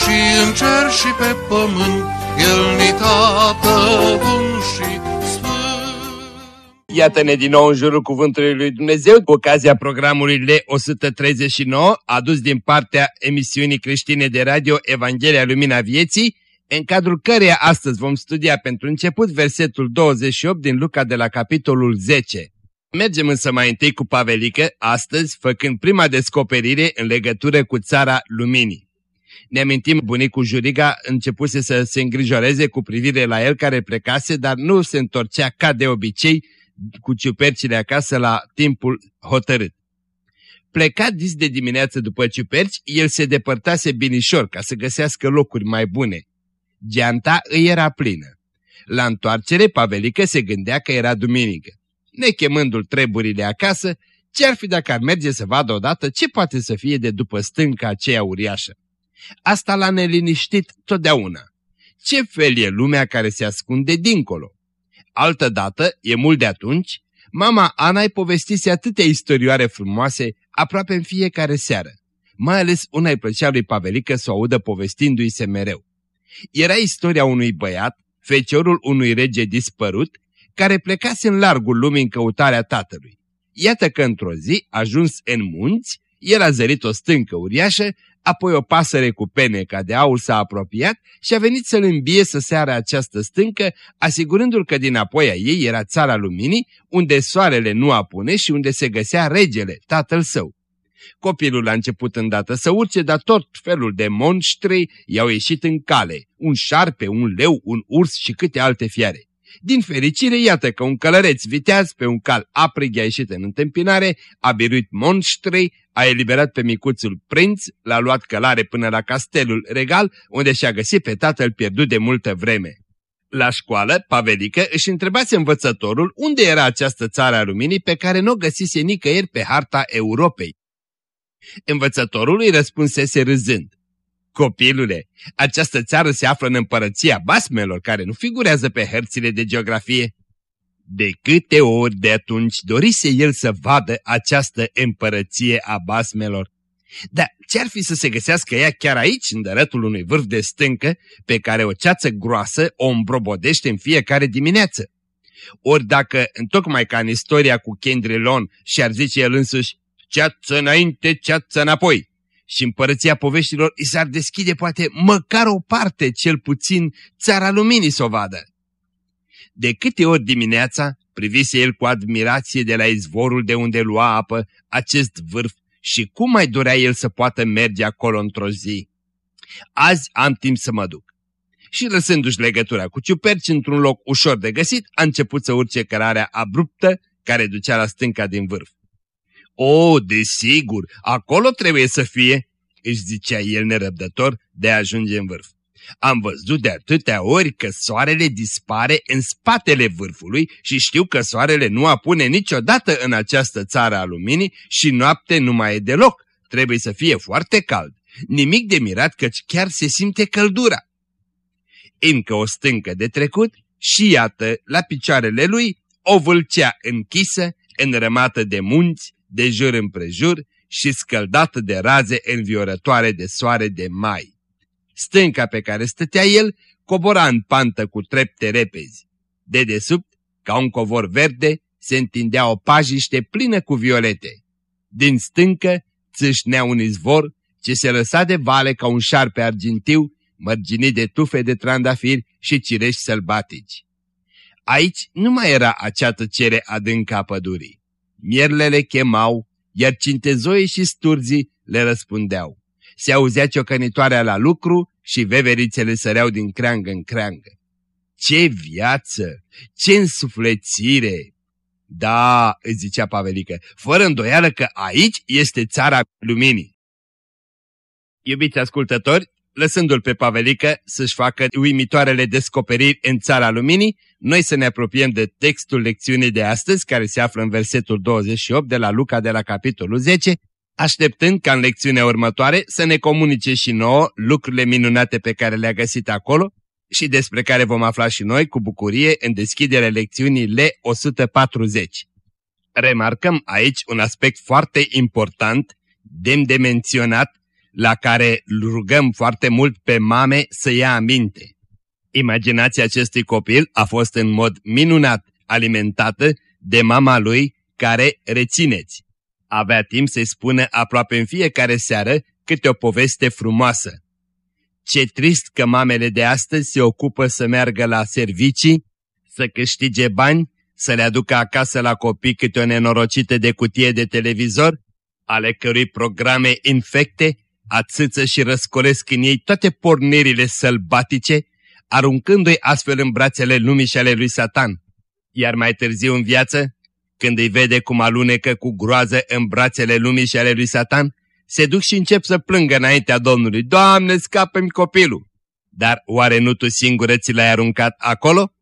și în cer și pe pământ, El ni tată bun și Iată-ne din nou în jurul Cuvântului Lui Dumnezeu cu ocazia programului L139 adus din partea emisiunii creștine de radio Evanghelia Lumina Vieții, în cadrul căreia astăzi vom studia pentru început versetul 28 din Luca de la capitolul 10. Mergem însă mai întâi cu Pavelică, astăzi făcând prima descoperire în legătură cu țara luminii. Ne amintim, bunicul Juriga începuse să se îngrijoreze cu privire la el care plecase, dar nu se întorcea ca de obicei cu ciupercile acasă la timpul hotărât. Plecat dis de dimineață după ciuperci, el se depărtase binișor ca să găsească locuri mai bune. Geanta îi era plină. La întoarcere, Pavelică se gândea că era duminică. Nechemându-l treburile acasă, ce-ar fi dacă ar merge să vadă odată ce poate să fie de după stânca aceea uriașă? Asta l-a neliniștit totdeauna. Ce fel e lumea care se ascunde dincolo? Altădată, e mult de atunci, mama Ana îi povestise atâtea istorioare frumoase aproape în fiecare seară. Mai ales una îi plăcea lui Pavelică să o audă povestindu-i se mereu. Era istoria unui băiat, feciorul unui rege dispărut, care plecase în largul lumii în căutarea tatălui. Iată că într-o zi, ajuns în munți, el a zărit o stâncă uriașă apoi o pasăre cu pene ca de aur s-a apropiat și a venit să-l îmbie să seara această stâncă, asigurându-l că din apoi a ei era țara luminii, unde soarele nu apune și unde se găsea regele, tatăl său. Copilul a început îndată să urce, dar tot felul de monștri i-au ieșit în cale, un șarpe, un leu, un urs și câte alte fiare. Din fericire, iată că un călăreț viteaz pe un cal aprig a ieșit în întâmpinare, a biruit monștrei, a eliberat pe micuțul prinț, l-a luat călare până la castelul regal, unde și-a găsit pe tatăl pierdut de multă vreme. La școală, Pavelică își întrebase învățătorul unde era această țară a luminii pe care nu o găsise nicăieri pe harta Europei. Învățătorul îi răspunsese râzând. Copilule, această țară se află în împărăția basmelor, care nu figurează pe hărțile de geografie. De câte ori de atunci dorise el să vadă această împărăție a basmelor. Dar ce-ar fi să se găsească ea chiar aici, în dărătul unui vârf de stâncă, pe care o ceață groasă o îmbrobodește în fiecare dimineață? Ori dacă, întocmai ca în istoria cu Kendrilon, și-ar zice el însuși, ceață înainte, ceață înapoi, și împărăția poveștilor i s-ar deschide poate măcar o parte, cel puțin, țara luminii să o vadă. De câte ori dimineața privise el cu admirație de la izvorul de unde lua apă acest vârf și cum mai dorea el să poată merge acolo într-o zi. Azi am timp să mă duc. Și lăsându-și legătura cu ciuperci într-un loc ușor de găsit, a început să urce cărarea abruptă care ducea la stânca din vârf. O, desigur, acolo trebuie să fie, își zicea el nerăbdător de a ajunge în vârf. Am văzut de atâtea ori că soarele dispare în spatele vârfului și știu că soarele nu apune niciodată în această țară a luminii și noapte nu mai e deloc. Trebuie să fie foarte cald. Nimic de mirat căci chiar se simte căldura. Încă o stâncă de trecut și iată, la picioarele lui, o vâlcea închisă, înrămată de munți, de jur împrejur și scăldată de raze înviorătoare de soare de mai. Stânca pe care stătea el cobora în pantă cu trepte repezi. De desubt, ca un covor verde, se întindea o pajiște plină cu violete. Din stâncă țâșnea un izvor ce se lăsa de vale ca un șarpe argintiu, mărginit de tufe de trandafiri și cireși sălbatici. Aici nu mai era acea tăcere adâncă a pădurii. Mierlele chemau, iar cintezoie și sturzii le răspundeau. Se auzea ciocănitoarea la lucru și veverițele săreau din creangă în creangă. Ce viață! Ce însuflețire! Da, îți zicea Pavelică, fără îndoială că aici este țara luminii. Iubiți ascultători, lăsându-l pe Pavelică să-și facă uimitoarele descoperiri în Țara Luminii, noi să ne apropiem de textul lecțiunii de astăzi, care se află în versetul 28 de la Luca de la capitolul 10, așteptând ca în lecțiunea următoare să ne comunice și nouă lucrurile minunate pe care le-a găsit acolo și despre care vom afla și noi cu bucurie în deschiderea lecțiunii L140. Remarcăm aici un aspect foarte important, demn de menționat, la care rugăm foarte mult pe mame să ia aminte. Imaginația acestui copil a fost în mod minunat alimentată de mama lui care, rețineți, avea timp să-i spună aproape în fiecare seară câte o poveste frumoasă. Ce trist că mamele de astăzi se ocupă să meargă la servicii, să câștige bani, să le aducă acasă la copii câte o nenorocită de cutie de televizor, ale cărui programe infecte ațâță și răscolesc în ei toate pornirile sălbatice, aruncându-i astfel în brațele lumii și ale lui Satan. Iar mai târziu în viață, când îi vede cum alunecă cu groază în brațele lumii și ale lui Satan, se duc și încep să plângă înaintea Domnului. Doamne, scapă-mi copilul! Dar oare nu tu singură ți l-ai aruncat acolo?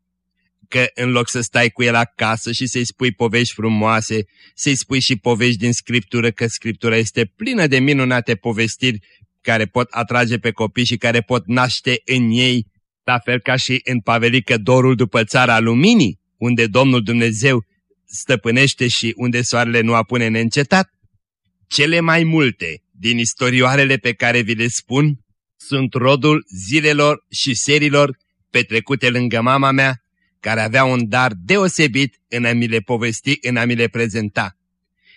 Că în loc să stai cu el acasă și să-i spui povești frumoase, să-i spui și povești din Scriptură, că Scriptura este plină de minunate povestiri care pot atrage pe copii și care pot naște în ei, la fel ca și în Pavelică dorul după țara luminii, unde Domnul Dumnezeu stăpânește și unde soarele nu apune neîncetat? Cele mai multe din istorioarele pe care vi le spun sunt rodul zilelor și serilor petrecute lângă mama mea, care avea un dar deosebit în a mi le povesti, în a mi le prezenta.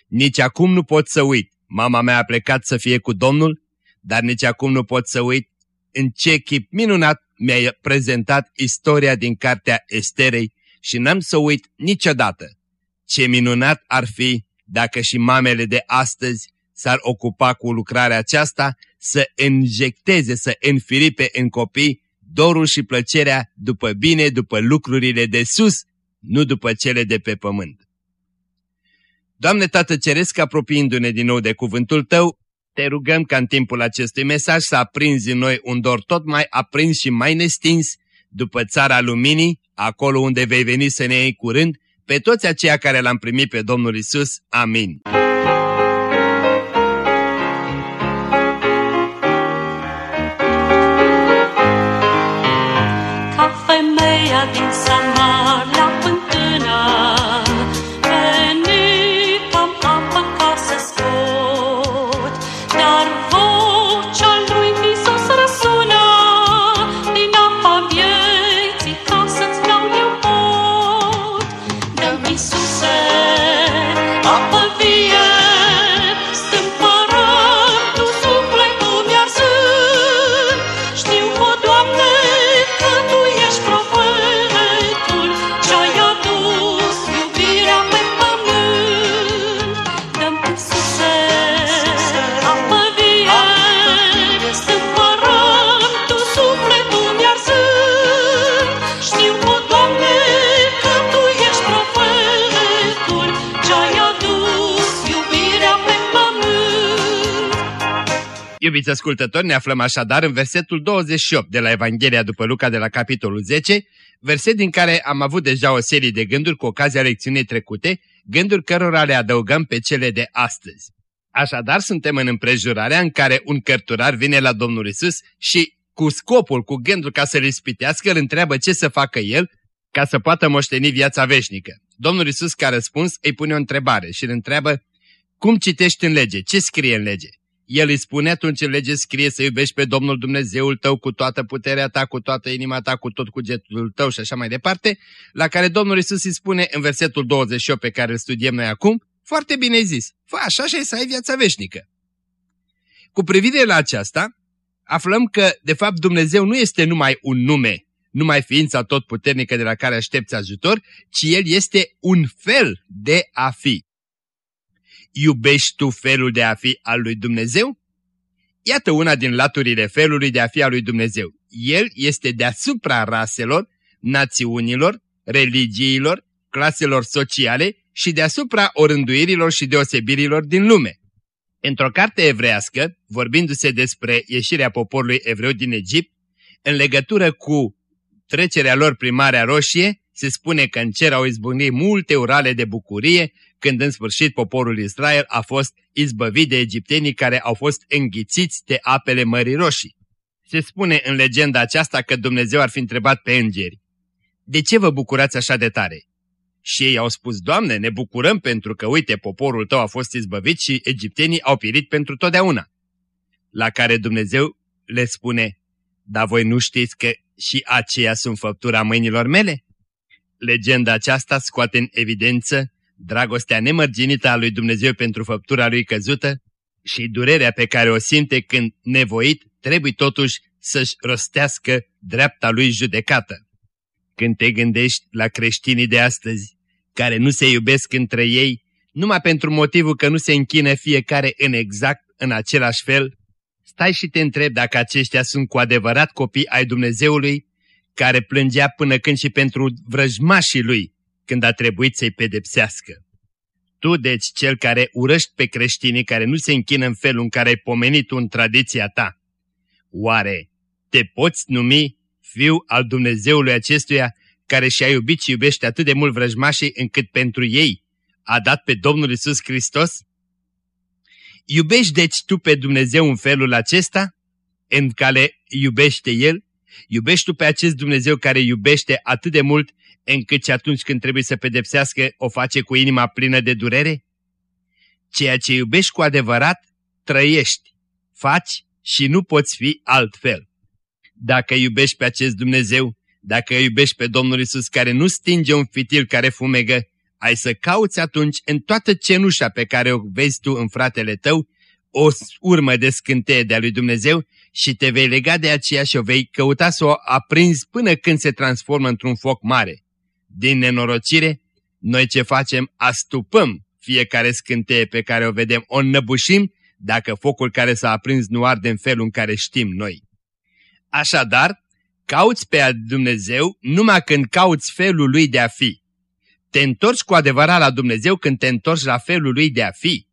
Nici acum nu pot să uit, mama mea a plecat să fie cu Domnul, dar nici acum nu pot să uit în ce chip minunat mi-a prezentat istoria din cartea Esterei și n-am să uit niciodată ce minunat ar fi dacă și mamele de astăzi s-ar ocupa cu lucrarea aceasta, să injecteze, să înfiripe în copii dorul și plăcerea după bine, după lucrurile de sus, nu după cele de pe pământ. Doamne Tată Ceresc, apropiindu-ne din nou de cuvântul Tău, te rugăm ca în timpul acestui mesaj să aprinzi în noi un dor tot mai aprins și mai nestins după țara luminii, acolo unde vei veni să ne iei curând, pe toți aceia care l-am primit pe Domnul Isus. Amin. Iubiți ascultători, ne aflăm așadar în versetul 28 de la Evanghelia după Luca de la capitolul 10, verset din care am avut deja o serie de gânduri cu ocazia lecțiunii trecute, gânduri cărora le adăugăm pe cele de astăzi. Așadar, suntem în împrejurarea în care un cărturar vine la Domnul Isus și cu scopul, cu gândul ca să-l ispitească, îl întreabă ce să facă el ca să poată moșteni viața veșnică. Domnul Isus, ca răspuns, îi pune o întrebare și îl întreabă, cum citești în lege? Ce scrie în lege? El îi spune atunci în lege scrie să iubești pe Domnul Dumnezeul tău cu toată puterea ta, cu toată inima ta, cu tot cugetul tău și așa mai departe, la care Domnul Isus îi spune în versetul 28 pe care îl studiem noi acum, foarte bine zis, fă așa și să ai viața veșnică. Cu privire la aceasta, aflăm că, de fapt, Dumnezeu nu este numai un nume, numai ființa tot puternică de la care aștepți ajutor, ci El este un fel de a fi. Iubești tu felul de a fi al lui Dumnezeu? Iată una din laturile felului de a fi al lui Dumnezeu. El este deasupra raselor, națiunilor, religiilor, claselor sociale și deasupra orânduirilor și deosebirilor din lume. Într-o carte evrească, vorbindu-se despre ieșirea poporului evreu din Egipt, în legătură cu trecerea lor prin Marea Roșie, se spune că în cer au izbunit multe urale de bucurie când în sfârșit poporul Israel a fost izbăvit de egiptenii care au fost înghițiți de apele Mării Roșii. Se spune în legenda aceasta că Dumnezeu ar fi întrebat pe îngeri, De ce vă bucurați așa de tare? Și ei au spus, Doamne, ne bucurăm pentru că, uite, poporul tău a fost izbăvit și egiptenii au pirit pentru totdeauna. La care Dumnezeu le spune, dar voi nu știți că și aceia sunt făptura mâinilor mele? Legenda aceasta scoate în evidență dragostea nemărginită a lui Dumnezeu pentru făptura lui căzută și durerea pe care o simte când, nevoit, trebuie totuși să-și rostească dreapta lui judecată. Când te gândești la creștinii de astăzi, care nu se iubesc între ei, numai pentru motivul că nu se închină fiecare în exact în același fel, stai și te întrebi dacă aceștia sunt cu adevărat copii ai Dumnezeului, care plângea până când și pentru vrăjmașii lui, când a trebuit să-i pedepsească. Tu, deci, cel care urăști pe creștinii care nu se închină în felul în care ai pomenit tu în tradiția ta, oare te poți numi fiu al Dumnezeului acestuia care și-a iubit și iubește atât de mult vrăjmașii încât pentru ei a dat pe Domnul Isus Hristos? Iubești deci tu pe Dumnezeu în felul acesta, în care iubește El? Iubești tu pe acest Dumnezeu care iubește atât de mult încât și atunci când trebuie să pedepsească o face cu inima plină de durere? Ceea ce iubești cu adevărat, trăiești, faci și nu poți fi altfel. Dacă iubești pe acest Dumnezeu, dacă iubești pe Domnul Isus care nu stinge un fitil care fumegă, ai să cauți atunci în toată cenușa pe care o vezi tu în fratele tău, o urmă de scânteie de-a lui Dumnezeu și te vei lega de aceea și o vei căuta să o aprinzi până când se transformă într-un foc mare. Din nenorocire, noi ce facem? Astupăm fiecare scânteie pe care o vedem, o înnăbușim dacă focul care s-a aprins nu arde în felul în care știm noi. Așadar, cauți pe Dumnezeu numai când cauți felul lui de a fi. Te întorci cu adevărat la Dumnezeu când te întorci la felul lui de a fi.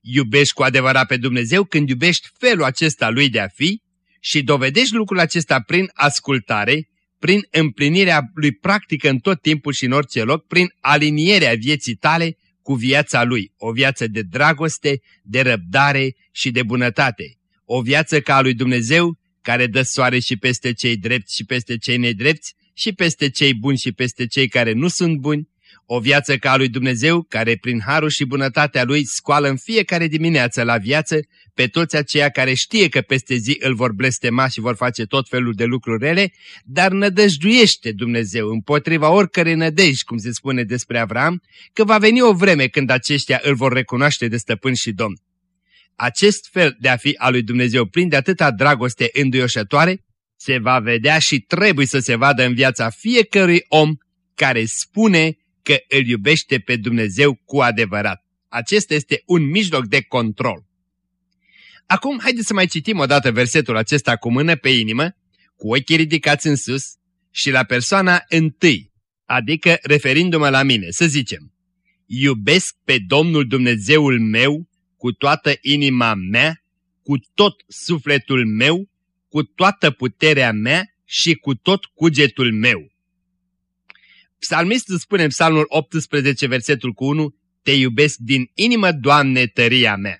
Iubești cu adevărat pe Dumnezeu când iubești felul acesta lui de a fi și dovedești lucrul acesta prin ascultare, prin împlinirea lui practică în tot timpul și în orice loc, prin alinierea vieții tale cu viața lui, o viață de dragoste, de răbdare și de bunătate, o viață ca a lui Dumnezeu care dă soare și peste cei drepți și peste cei nedrepți și peste cei buni și peste cei care nu sunt buni, o viață ca a lui Dumnezeu, care prin harul și bunătatea lui scoală în fiecare dimineață la viață pe toți aceia care știe că peste zi îl vor blestema și vor face tot felul de lucruri rele, dar nădăjduiește Dumnezeu împotriva oricărei nădejdi, cum se spune despre Avram, că va veni o vreme când aceștia îl vor recunoaște de stăpân și domn. Acest fel de a fi al lui Dumnezeu plin de atâta dragoste înduioșătoare se va vedea și trebuie să se vadă în viața fiecărui om care spune că îl iubește pe Dumnezeu cu adevărat. Acesta este un mijloc de control. Acum, haideți să mai citim o dată versetul acesta cu mână pe inimă, cu ochii ridicați în sus și la persoana întâi, adică referindu-mă la mine, să zicem, iubesc pe Domnul Dumnezeul meu cu toată inima mea, cu tot sufletul meu, cu toată puterea mea și cu tot cugetul meu. Psalmistul spune în psalmul 18, versetul cu 1, Te iubesc din inimă, Doamne, tăria mea.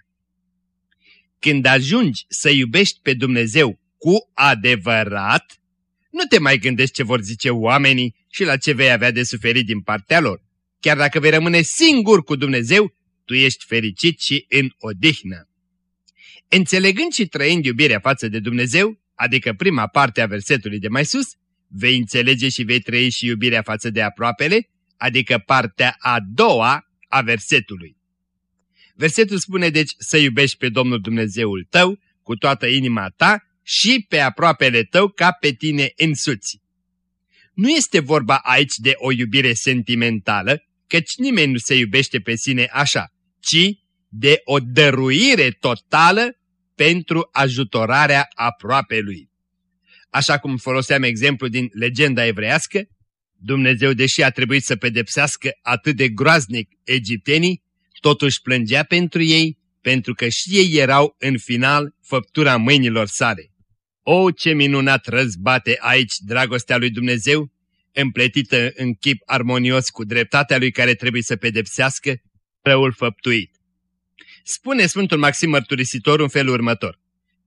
Când ajungi să iubești pe Dumnezeu cu adevărat, nu te mai gândești ce vor zice oamenii și la ce vei avea de suferit din partea lor. Chiar dacă vei rămâne singur cu Dumnezeu, tu ești fericit și în odihnă. Înțelegând și trăind iubirea față de Dumnezeu, adică prima parte a versetului de mai sus, vei înțelege și vei trăi și iubirea față de aproapele, adică partea a doua a versetului. Versetul spune deci să iubești pe Domnul Dumnezeul tău cu toată inima ta și pe aproapele tău ca pe tine însuți. Nu este vorba aici de o iubire sentimentală, căci nimeni nu se iubește pe sine așa, ci de o dăruire totală pentru ajutorarea aproapelui. Așa cum foloseam exemplu din legenda evrească, Dumnezeu, deși a trebuit să pedepsească atât de groaznic egiptenii, totuși plângea pentru ei, pentru că și ei erau în final făptura mâinilor sale. O, ce minunat răzbate aici dragostea lui Dumnezeu, împletită în chip armonios cu dreptatea lui care trebuie să pedepsească răul făptuit. Spune Sfântul Maxim Mărturisitor în felul următor.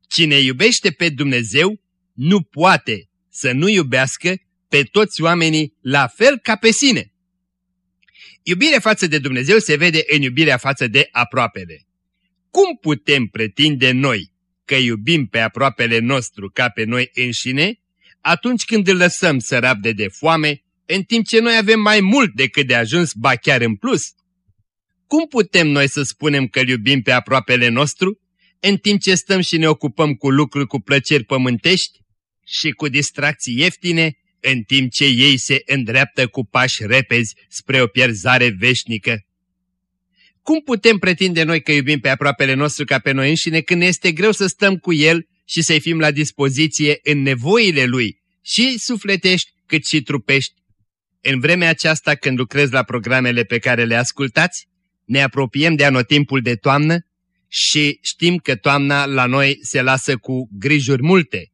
Cine iubește pe Dumnezeu nu poate să nu iubească pe toți oamenii la fel ca pe sine. Iubirea față de Dumnezeu se vede în iubirea față de aproapele. Cum putem pretinde noi că iubim pe aproapele nostru ca pe noi înșine, atunci când îl lăsăm să rabde de foame, în timp ce noi avem mai mult decât de ajuns, ba chiar în plus? Cum putem noi să spunem că iubim pe aproapele nostru, în timp ce stăm și ne ocupăm cu lucruri cu plăceri pământești și cu distracții ieftine, în timp ce ei se îndreaptă cu pași repezi spre o pierzare veșnică? Cum putem pretinde noi că iubim pe aproapele nostru ca pe noi înșine când este greu să stăm cu el și să-i fim la dispoziție în nevoile lui, și sufletești cât și trupești? În vremea aceasta când lucrez la programele pe care le ascultați, ne apropiem de anotimpul de toamnă și știm că toamna la noi se lasă cu grijuri multe.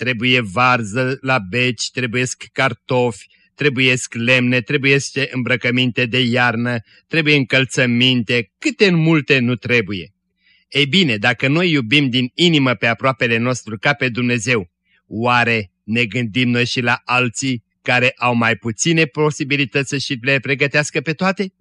Trebuie varză la beci, trebuie cartofi, trebuie lemne, trebuie îmbrăcăminte de iarnă, trebuie încălțăminte, câte în multe nu trebuie. Ei bine, dacă noi iubim din inimă pe aproapele nostru ca pe Dumnezeu, oare ne gândim noi și la alții care au mai puține posibilități și le pregătească pe toate?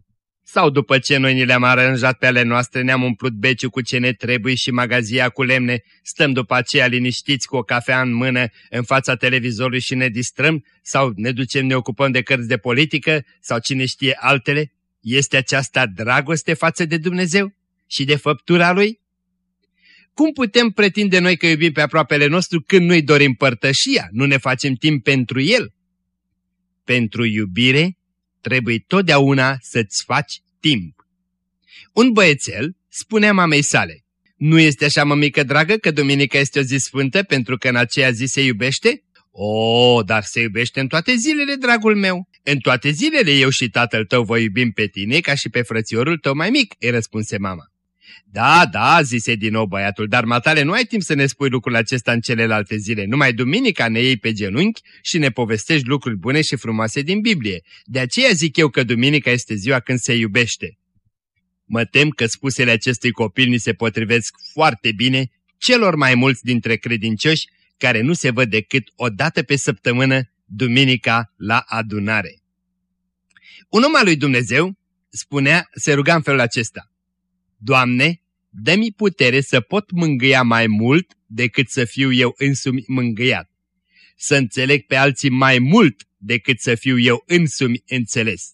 Sau după ce noi ni le-am aranjat pe ale noastre, ne-am umplut beciul cu ce ne trebuie și magazia cu lemne, stăm după aceea liniștiți cu o cafea în mână în fața televizorului și ne distrăm? Sau ne ducem, ne ocupăm de cărți de politică? Sau cine știe altele? Este aceasta dragoste față de Dumnezeu și de făptura Lui? Cum putem pretinde noi că iubim pe aproapele nostru când nu-i dorim părtășia, nu ne facem timp pentru El? Pentru iubire trebuie totdeauna să-ți faci timp. Un băiețel spunea mamei sale, nu este așa, mămică dragă, că duminica este o zi sfântă pentru că în aceea zi se iubește? O, dar se iubește în toate zilele, dragul meu. În toate zilele eu și tatăl tău vă iubim pe tine ca și pe frățiorul tău mai mic, îi răspunse mama. Da, da, zise din nou băiatul, dar matale nu ai timp să ne spui lucrul acesta în celelalte zile. Numai duminica ne iei pe genunchi și ne povestești lucruri bune și frumoase din Biblie. De aceea zic eu că duminica este ziua când se iubește. Mă tem că spusele acestui copil ni se potrivesc foarte bine celor mai mulți dintre credincioși care nu se văd decât o dată pe săptămână, duminica, la adunare. Un om al lui Dumnezeu spunea, se ruga în felul acesta. Doamne, dă-mi putere să pot mângâia mai mult decât să fiu eu însumi mângâiat, să înțeleg pe alții mai mult decât să fiu eu însumi înțeles,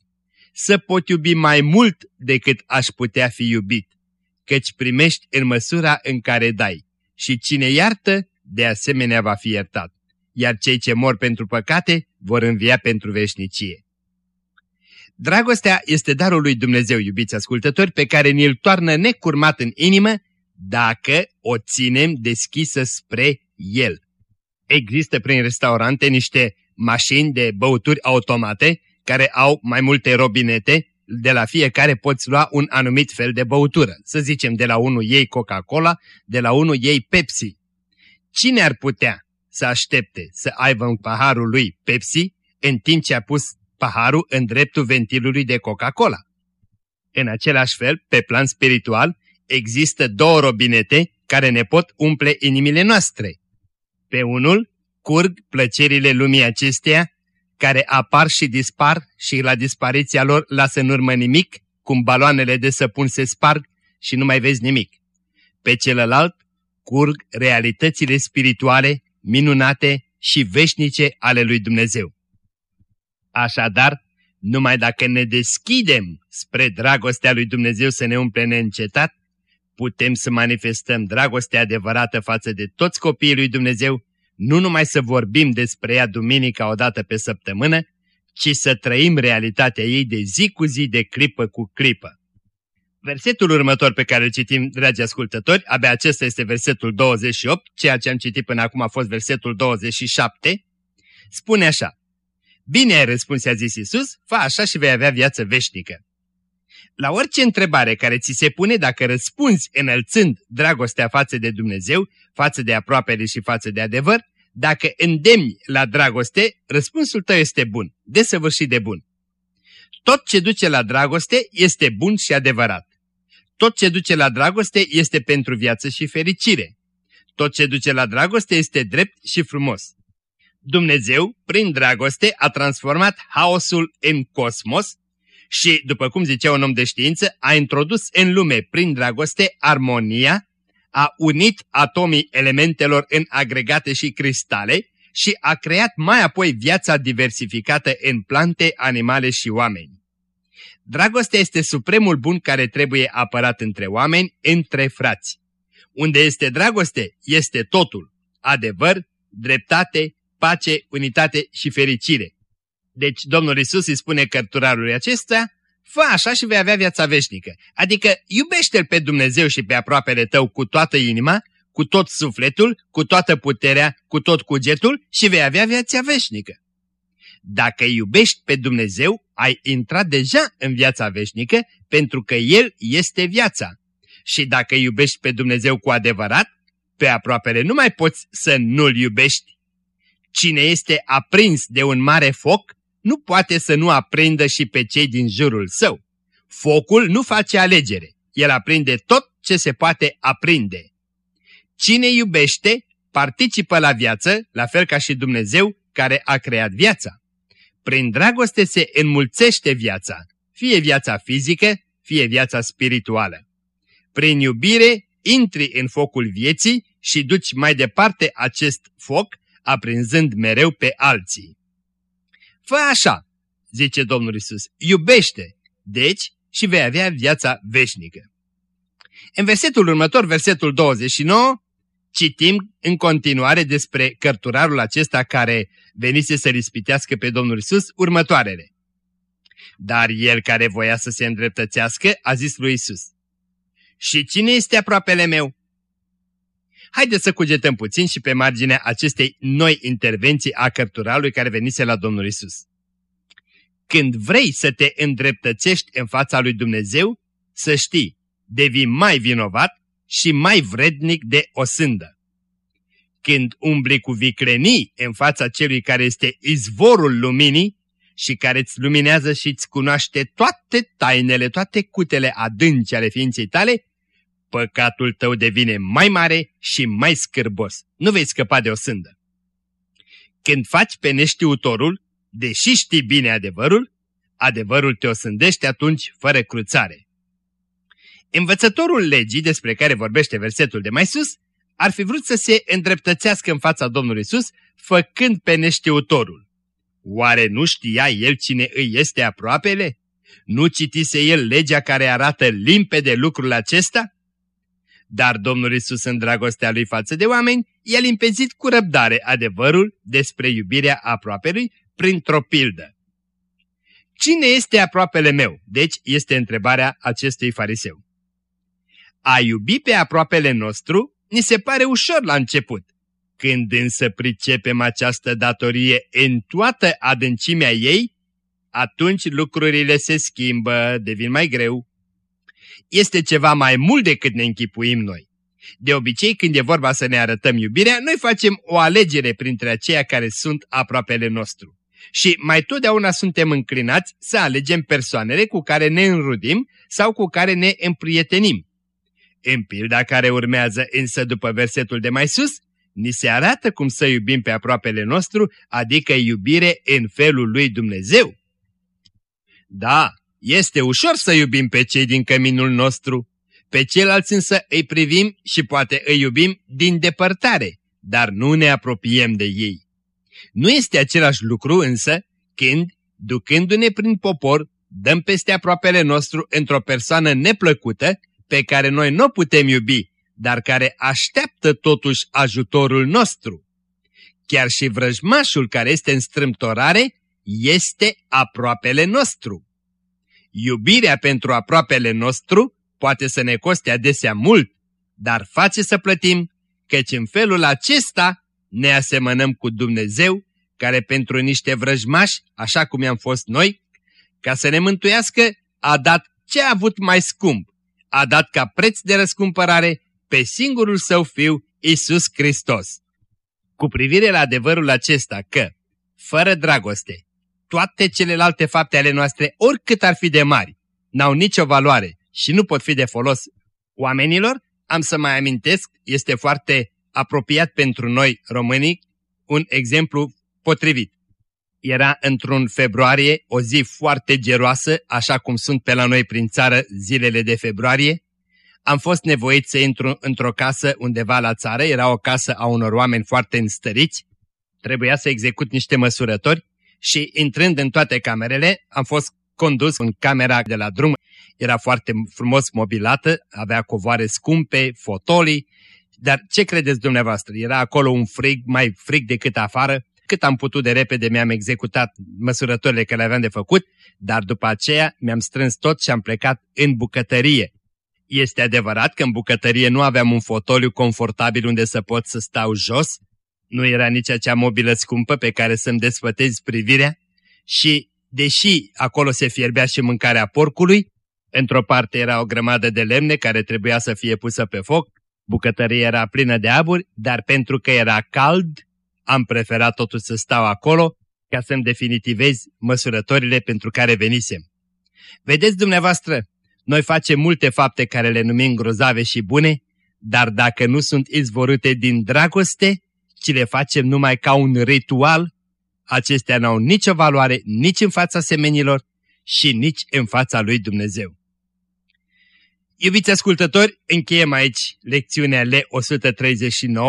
să pot iubi mai mult decât aș putea fi iubit, căci primești în măsura în care dai și cine iartă, de asemenea va fi iertat, iar cei ce mor pentru păcate vor învia pentru veșnicie. Dragostea este darul lui Dumnezeu, iubiți ascultători, pe care ni-l toarnă necurmat în inimă dacă o ținem deschisă spre El. Există prin restaurante niște mașini de băuturi automate care au mai multe robinete, de la fiecare poți lua un anumit fel de băutură. Să zicem, de la unul ei Coca-Cola, de la unul ei Pepsi. Cine ar putea să aștepte să aibă în paharul lui Pepsi în timp ce a pus paharul în dreptul ventilului de Coca-Cola. În același fel, pe plan spiritual, există două robinete care ne pot umple inimile noastre. Pe unul curg plăcerile lumii acesteia, care apar și dispar și la dispariția lor lasă în urmă nimic, cum baloanele de săpun se sparg și nu mai vezi nimic. Pe celălalt curg realitățile spirituale, minunate și veșnice ale lui Dumnezeu. Așadar, numai dacă ne deschidem spre dragostea lui Dumnezeu să ne umple neîncetat, putem să manifestăm dragostea adevărată față de toți copiii lui Dumnezeu, nu numai să vorbim despre ea duminica o dată pe săptămână, ci să trăim realitatea ei de zi cu zi, de clipă cu clipă. Versetul următor pe care îl citim, dragi ascultători, abia acesta este versetul 28, ceea ce am citit până acum a fost versetul 27, spune așa. Bine ai răspuns, a zis Iisus, fa așa și vei avea viață veșnică. La orice întrebare care ți se pune, dacă răspunzi înălțând dragostea față de Dumnezeu, față de aproapele și față de adevăr, dacă îndemni la dragoste, răspunsul tău este bun, desăvârșit de bun. Tot ce duce la dragoste este bun și adevărat. Tot ce duce la dragoste este pentru viață și fericire. Tot ce duce la dragoste este drept și frumos. Dumnezeu, prin dragoste, a transformat haosul în cosmos și, după cum zicea un om de știință, a introdus în lume, prin dragoste, armonia, a unit atomii elementelor în agregate și cristale și a creat mai apoi viața diversificată în plante, animale și oameni. Dragostea este supremul bun care trebuie apărat între oameni, între frați. Unde este dragoste, este totul. Adevăr, dreptate, pace, unitate și fericire. Deci Domnul Isus îi spune cărturarului acesta, fă așa și vei avea viața veșnică. Adică iubește-L pe Dumnezeu și pe aproapele tău cu toată inima, cu tot sufletul, cu toată puterea, cu tot cugetul și vei avea viața veșnică. Dacă iubești pe Dumnezeu, ai intrat deja în viața veșnică pentru că El este viața. Și dacă iubești pe Dumnezeu cu adevărat, pe aproapele nu mai poți să nu-L iubești. Cine este aprins de un mare foc, nu poate să nu aprindă și pe cei din jurul său. Focul nu face alegere, el aprinde tot ce se poate aprinde. Cine iubește, participă la viață, la fel ca și Dumnezeu care a creat viața. Prin dragoste se înmulțește viața, fie viața fizică, fie viața spirituală. Prin iubire intri în focul vieții și duci mai departe acest foc, aprinzând mereu pe alții. Fă așa, zice Domnul Isus, iubește, deci, și vei avea viața veșnică. În versetul următor, versetul 29, citim în continuare despre cărturarul acesta care venise să rispitească pe Domnul Isus următoarele. Dar el care voia să se îndreptățească a zis lui Isus, Și cine este aproapele meu? Haideți să cugetăm puțin și pe marginea acestei noi intervenții a cărturalului care venise la Domnul Isus. Când vrei să te îndreptățești în fața lui Dumnezeu, să știi, devii mai vinovat și mai vrednic de o sândă. Când umbli cu viclenii în fața celui care este izvorul luminii și care îți luminează și îți cunoaște toate tainele, toate cutele adânci ale ființei tale, păcatul tău devine mai mare și mai scârbos. Nu vei scăpa de o sândă. Când faci pe neștiutorul, deși știi bine adevărul, adevărul te osândește atunci fără cruțare. Învățătorul legii despre care vorbește versetul de mai sus, ar fi vrut să se îndreptățească în fața Domnului Isus, făcând pe neștiutorul. Oare nu știa el cine îi este aproapele? Nu citise el legea care arată limpede lucrul acesta? Dar Domnul Isus în dragostea lui față de oameni, i-a limpezit cu răbdare adevărul despre iubirea aproapelui printr-o pildă. Cine este aproapele meu? Deci este întrebarea acestui fariseu. A iubi pe aproapele nostru ni se pare ușor la început. Când însă pricepem această datorie în toată adâncimea ei, atunci lucrurile se schimbă, devin mai greu este ceva mai mult decât ne închipuim noi. De obicei, când e vorba să ne arătăm iubirea, noi facem o alegere printre aceia care sunt aproapele nostru. Și mai totdeauna suntem înclinați să alegem persoanele cu care ne înrudim sau cu care ne împrietenim. În pilda care urmează însă după versetul de mai sus, ni se arată cum să iubim pe aproapele nostru, adică iubire în felul lui Dumnezeu. Da, este ușor să iubim pe cei din căminul nostru, pe ceilalți însă îi privim și poate îi iubim din depărtare, dar nu ne apropiem de ei. Nu este același lucru însă când, ducându-ne prin popor, dăm peste aproapele nostru într-o persoană neplăcută pe care noi nu putem iubi, dar care așteaptă totuși ajutorul nostru. Chiar și vrăjmașul care este în strâmtorare este aproapele nostru. Iubirea pentru aproapele nostru poate să ne coste adesea mult, dar face să plătim, căci în felul acesta ne asemănăm cu Dumnezeu, care pentru niște vrăjmași, așa cum am fost noi, ca să ne mântuiască, a dat ce a avut mai scump? A dat ca preț de răscumpărare pe singurul său fiu, Isus Hristos. Cu privire la adevărul acesta că, fără dragoste, toate celelalte fapte ale noastre, oricât ar fi de mari, n-au nicio valoare și nu pot fi de folos oamenilor, am să mai amintesc, este foarte apropiat pentru noi românii, un exemplu potrivit. Era într-un februarie, o zi foarte geroasă, așa cum sunt pe la noi prin țară zilele de februarie. Am fost nevoit să intru într-o casă undeva la țară, era o casă a unor oameni foarte înstăriți, trebuia să execut niște măsurători și intrând în toate camerele, am fost condus în camera de la drum. Era foarte frumos mobilată, avea covoare scumpe, fotolii, dar ce credeți dumneavoastră? Era acolo un frig, mai frig decât afară. Cât am putut de repede mi-am executat măsurătorile care le aveam de făcut, dar după aceea mi-am strâns tot și am plecat în bucătărie. Este adevărat că în bucătărie nu aveam un fotoliu confortabil unde să pot să stau jos, nu era nici acea mobilă scumpă pe care să-mi desfătezi privirea și, deși acolo se fierbea și mâncarea porcului, într-o parte era o grămadă de lemne care trebuia să fie pusă pe foc, bucătăria era plină de aburi, dar pentru că era cald, am preferat totuși să stau acolo ca să-mi definitivez măsurătorile pentru care venisem. Vedeți dumneavoastră, noi facem multe fapte care le numim grozave și bune, dar dacă nu sunt izvorâte din dragoste, ci le facem numai ca un ritual, acestea n-au nicio valoare nici în fața semenilor și nici în fața lui Dumnezeu. Iubiți ascultători, încheiem aici lecțiunea L139,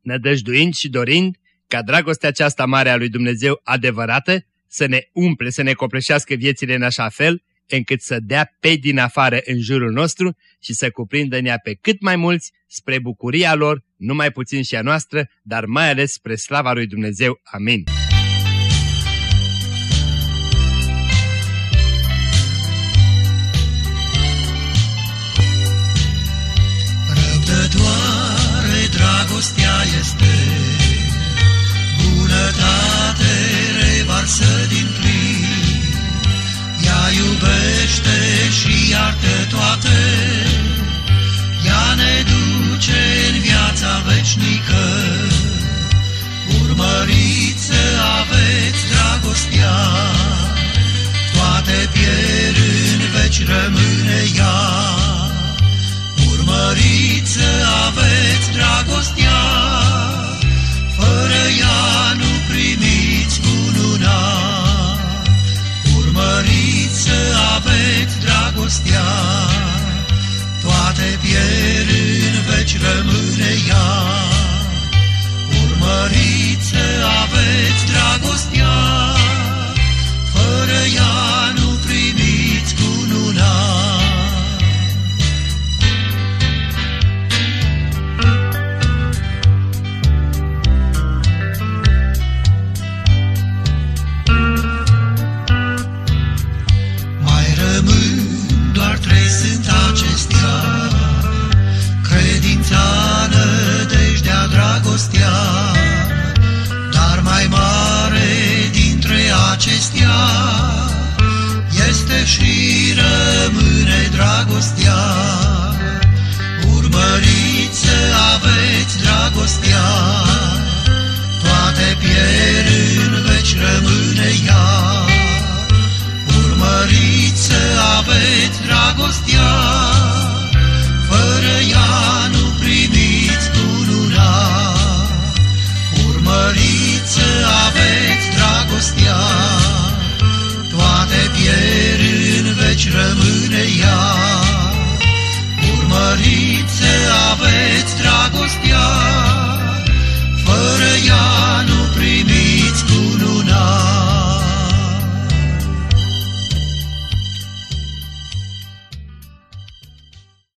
nădăjduind și dorind ca dragostea aceasta mare a lui Dumnezeu adevărată să ne umple, să ne copleșească viețile în așa fel, încât să dea pe din afară în jurul nostru și să cuprindă nea pe cât mai mulți spre bucuria lor, numai puțin și a noastră, dar mai ales spre slava lui Dumnezeu. Amin. Răbdătoare dragostea este, bunătate revarsă din plin. Ea iubește și iartă toate, ea ne duce în viața veșnică. Urmăriți să aveți dragostea, toate pierd în veci rămâne ea. Urmăriți să aveți dragostea, fără ea nu primiți cununa. Urmăriți să aveți dragostea, toate pierd în veci rămâne ea. Urmăriți să aveți dragostea, fără ea nu primiți cununa. Dragostea, dar mai mare dintre acestea este și rămâne dragostea. Urmăriți să aveți dragostea, toate pierd în veci rămâne ea. Urmăriți să aveți dragostea, să aveți dragostea, toate pier în veci rămâne ea. Urmăriți să aveți dragostea, fără ea nu primiți cununa.